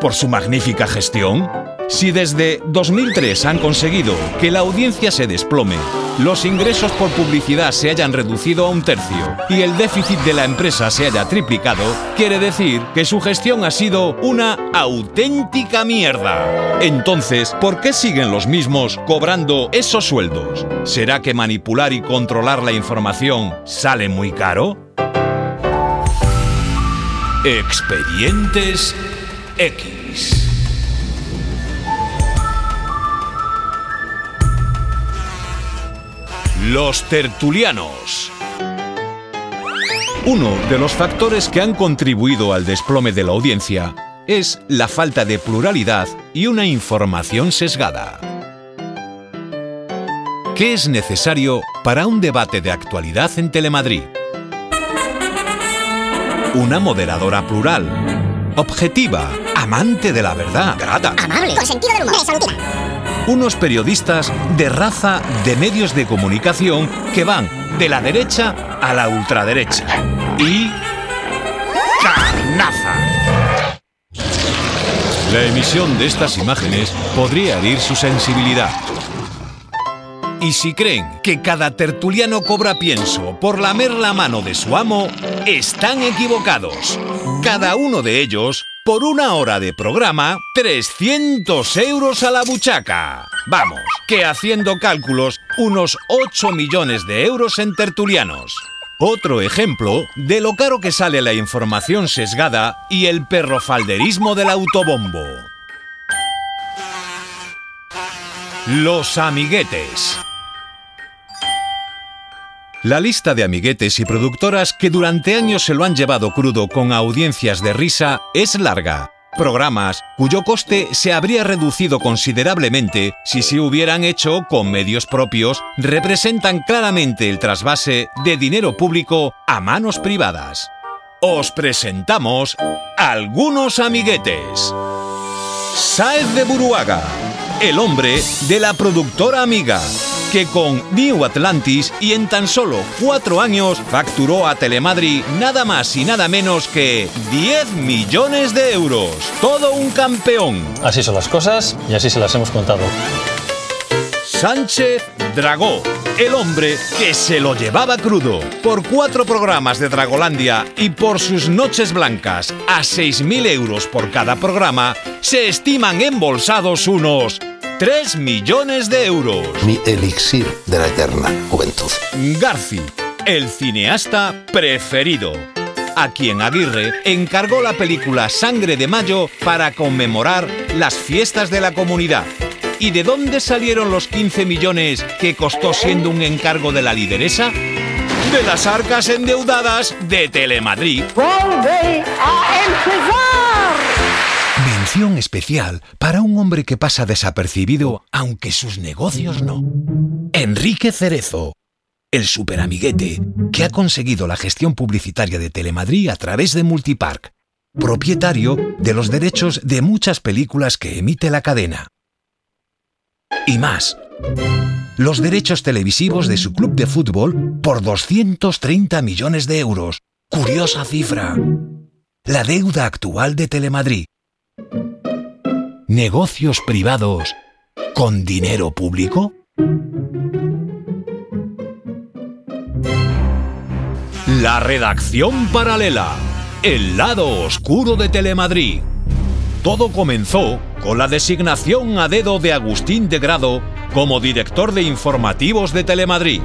¿Por su magnífica gestión? Si desde 2003 han conseguido que la audiencia se desplome, los ingresos por publicidad se hayan reducido a un tercio y el déficit de la empresa se haya triplicado, quiere decir que su gestión ha sido una auténtica mierda. Entonces, ¿por qué siguen los mismos cobrando esos sueldos? ¿Será que manipular y controlar la información sale muy caro? Expedientes X. Los tertulianos. Uno de los factores que han contribuido al desplome de la audiencia es la falta de pluralidad y una información sesgada. ¿Qué es necesario para un debate de actualidad en Telemadrid? Una moderadora plural, objetiva, amante de la verdad, grata. Amable, con sentido del humor, resolutiva. Unos periodistas de raza de medios de comunicación que van de la derecha a la ultraderecha. Y... ¡Carnaza! La emisión de estas imágenes podría herir su sensibilidad. Y si creen que cada tertuliano cobra pienso por lamer la mano de su amo, están equivocados. Cada uno de ellos, por una hora de programa, 300 euros a la buchaca. Vamos, que haciendo cálculos, unos 8 millones de euros en tertulianos. Otro ejemplo de lo caro que sale la información sesgada y el perrofalderismo del autobombo. Los amiguetes. La lista de amiguetes y productoras que durante años se lo han llevado crudo con audiencias de risa es larga. Programas cuyo coste se habría reducido considerablemente si se hubieran hecho con medios propios representan claramente el trasvase de dinero público a manos privadas. Os presentamos algunos amiguetes. Saez de Buruaga, el hombre de la productora amiga, que con New Atlantis y en tan solo cuatro años facturó a Telemadrid nada más y nada menos que 10 millones de euros. Todo un campeón. Así son las cosas y así se las hemos contado. Sánchez Dragó, el hombre que se lo llevaba crudo. Por cuatro programas de Dragolandia y por sus noches blancas a 6.000 euros por cada programa, se estiman embolsados unos 3 millones de euros. Mi elixir de la eterna juventud. Garci, el cineasta preferido, a quien Aguirre encargó la película Sangre de Mayo para conmemorar las fiestas de la comunidad. ¿Y de dónde salieron los 15 millones que costó siendo un encargo de la lideresa? De las arcas endeudadas de Telemadrid. Especial para un hombre que pasa desapercibido, aunque sus negocios no. Enrique Cerezo, el superamiguete que ha conseguido la gestión publicitaria de Telemadrid a través de Multipark, propietario de los derechos de muchas películas que emite la cadena. Y más, los derechos televisivos de su club de fútbol por 230 millones de euros. Curiosa cifra. La deuda actual de Telemadrid. ¿Negocios privados con dinero público? La redacción paralela. El lado oscuro de Telemadrid. Todo comenzó con la designación a dedo de Agustín de Grado como director de informativos de Telemadrid.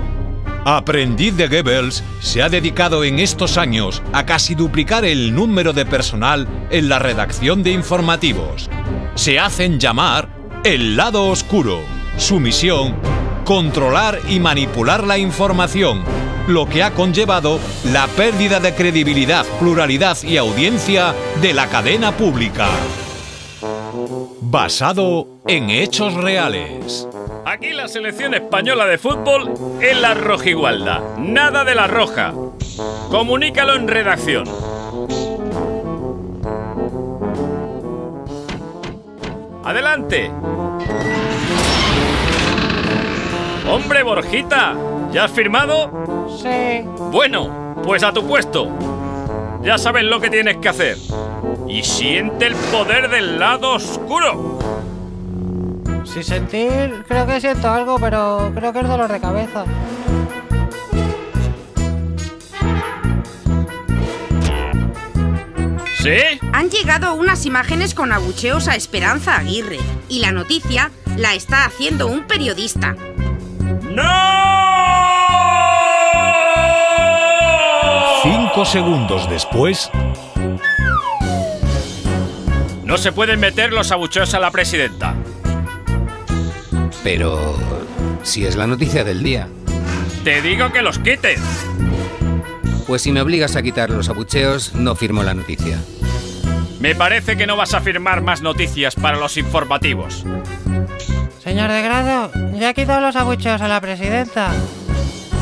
Aprendiz de Goebbels, se ha dedicado en estos años a casi duplicar el número de personal en la redacción de informativos. Se hacen llamar el lado oscuro. Su misión, controlar y manipular la información, lo que ha conllevado la pérdida de credibilidad, pluralidad y audiencia de la cadena pública. Basado en hechos reales. Aquí la selección española de fútbol es la rojigualda. Nada de la roja. Comunícalo en redacción. Adelante. Hombre, Borjita, ¿ya has firmado? Sí. Bueno, pues a tu puesto. Ya sabes lo que tienes que hacer. Y siente el poder del lado oscuro. Si sentir, creo que siento algo, pero creo que es dolor de cabeza. ¿Sí? Han llegado unas imágenes con abucheos a Esperanza Aguirre y la noticia la está haciendo un periodista. Cinco segundos después, No se pueden meter los abucheos a la presidenta. Pero... si es la noticia del día. Te digo que los quites. Pues si me obligas a quitar los abucheos, no firmo la noticia. Me parece que no vas a firmar más noticias para los informativos. Señor de grado, ya ha quitado los abucheos a la presidenta.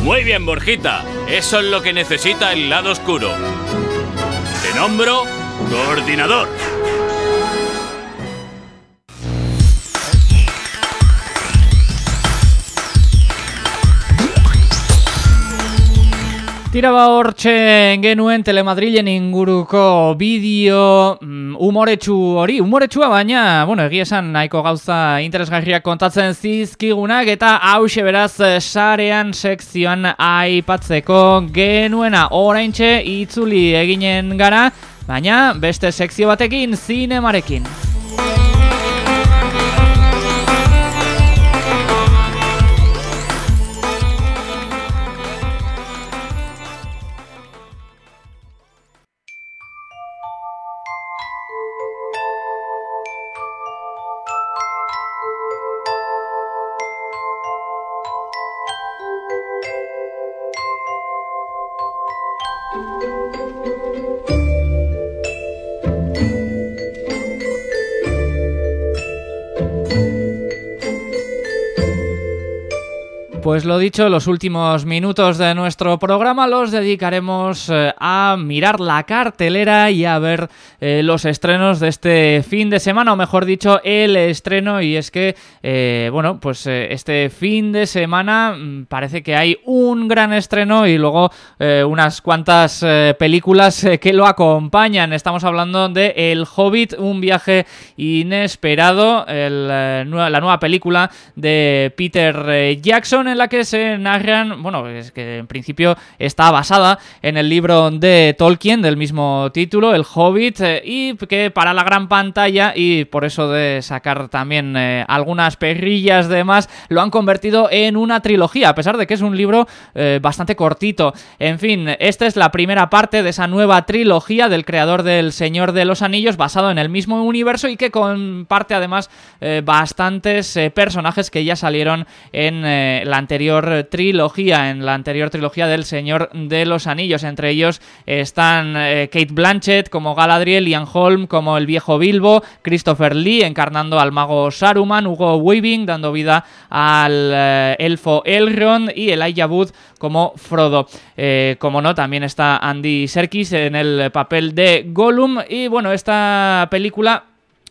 Muy bien, Borjita. Eso es lo que necesita el lado oscuro. Te nombro coordinador. Tiraba hortxe genuen Telemadrilen inguruko bideo mm, umoretsu hori, umoretsua baina, bueno, egia esan nahiko gauza interesgarriak kontatzen zizkigunak eta hause beraz sarean sekzioan aipatzeko genuena oraintxe itzuli eginen gara, baina beste sekzio batekin zinemarekin. Pues lo dicho, los últimos minutos de nuestro programa los dedicaremos eh, a mirar la cartelera y a ver eh, los estrenos de este fin de semana, o mejor dicho, el estreno. Y es que, eh, bueno, pues este fin de semana mm, parece que hay un gran estreno y luego unas cuantas películas que lo acompañan. Estamos hablando de El Hobbit, un viaje inesperado, la nueva película de Peter Jackson en la que se narran, bueno, es que en principio está basada en el libro de Tolkien del mismo título, El Hobbit, eh, y que para la gran pantalla y por eso de sacar también eh, algunas perrillas de más, lo han convertido en una trilogía, a pesar de que es un libro eh, bastante cortito. En fin, esta es la primera parte de esa nueva trilogía del creador del Señor de los Anillos, basado en el mismo universo y que comparte además bastantes personajes que ya salieron en la anterior trilogía, en la anterior trilogía del Señor de los Anillos. Entre ellos están Kate Blanchett como Galadriel, Ian Holm como el viejo Bilbo, Christopher Lee encarnando al mago Saruman, Hugo Weaving dando vida al elfo Elrond y Elijah Wood como Frodo. como no, también está Andy Serkis en el papel de Gollum y bueno, esta película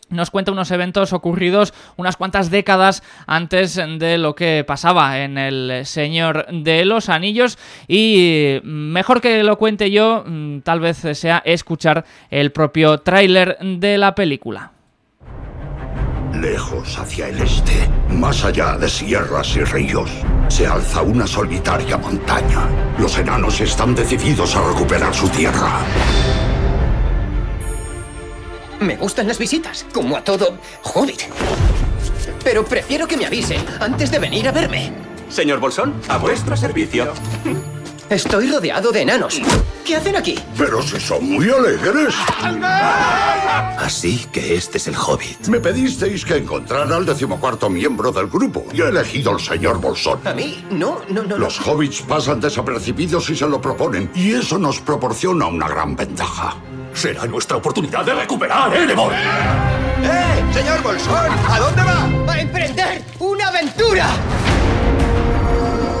nos cuenta unos eventos ocurridos unas cuantas décadas antes de lo que pasaba en El Señor de los Anillos y mejor que lo cuente yo, mm, tal vez sea escuchar el propio tráiler de la película. Lejos hacia el este, más allá de sierras y ríos, se alza una solitaria montaña. Los enanos están decididos a recuperar su tierra. Me gustan las visitas, como a todo hobbit. Pero prefiero que me avisen antes de venir a verme. Señor Bolsón, a vuestro servicio. Estoy rodeado de enanos. ¿Qué hacen aquí? Pero si son muy alegres. Así que este es el hobbit. Me pedisteis que encontrara al decimocuarto miembro del grupo y he elegido al señor Bolsón. ¿A mí? No, no, no. Los hobbits pasan desapercibidos si se lo proponen y eso nos proporciona una gran ventaja. Será nuestra oportunidad de recuperar Erebor. ¡Eh, señor Bolsón! ¿A dónde va? ¡A emprender una aventura!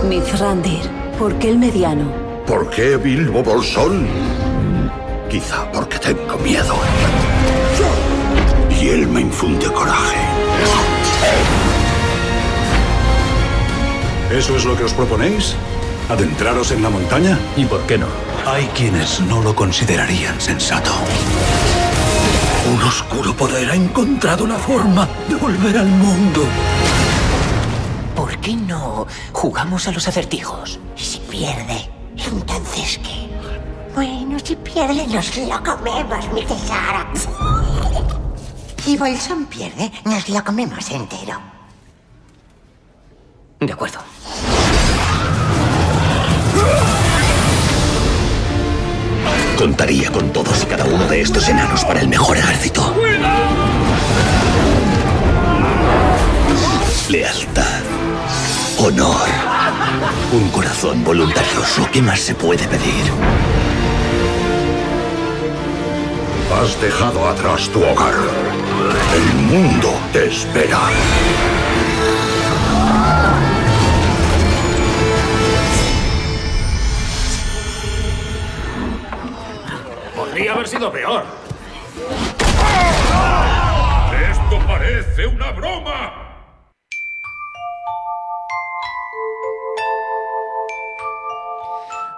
Mithrandir, ¿por qué el mediano? ¿Por qué Bilbo Bolsón? Quizá porque tengo miedo. Y él me infunde coraje. ¿Eso es lo que os proponéis? ¿Adentraros en la montaña? ¿Y por qué no? Hay quienes no lo considerarían sensato. Un oscuro poder ha encontrado la forma de volver al mundo. ¿Por qué no jugamos a los acertijos? ¿Y si pierde? ¿Entonces qué? Bueno, si pierde, nos lo comemos, mi tesoro. Si Bolsón pierde, nos lo comemos entero. De acuerdo. Contaría con todos y cada uno de estos enanos para el mejor ejército. Lealtad. Honor. Un corazón voluntarioso. ¿Qué más se puede pedir? Has dejado atrás tu hogar. El mundo te espera. Haber sido peor. ¡Esto parece una broma!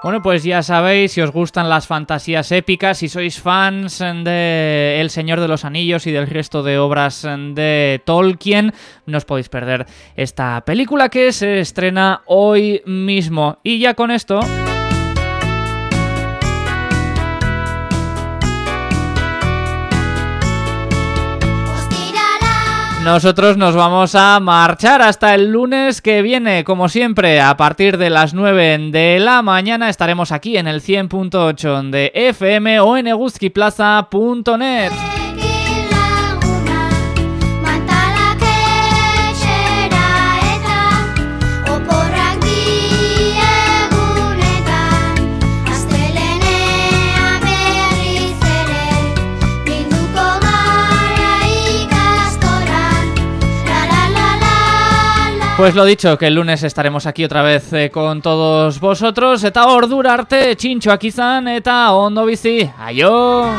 Bueno, pues ya sabéis, si os gustan las fantasías épicas, si sois fans de El Señor de los Anillos y del resto de obras de Tolkien, no os podéis perder esta película que se estrena hoy mismo. Y ya con esto... Nosotros nos vamos a marchar hasta el lunes que viene, como siempre, a partir de las 9 de la mañana estaremos aquí en el 100.8 de FM o en. Pues lo dicho, que el lunes estaremos aquí otra vez eh, con todos vosotros. Eta ordura arte, txintxoak izan eta ondo bizi. Aio!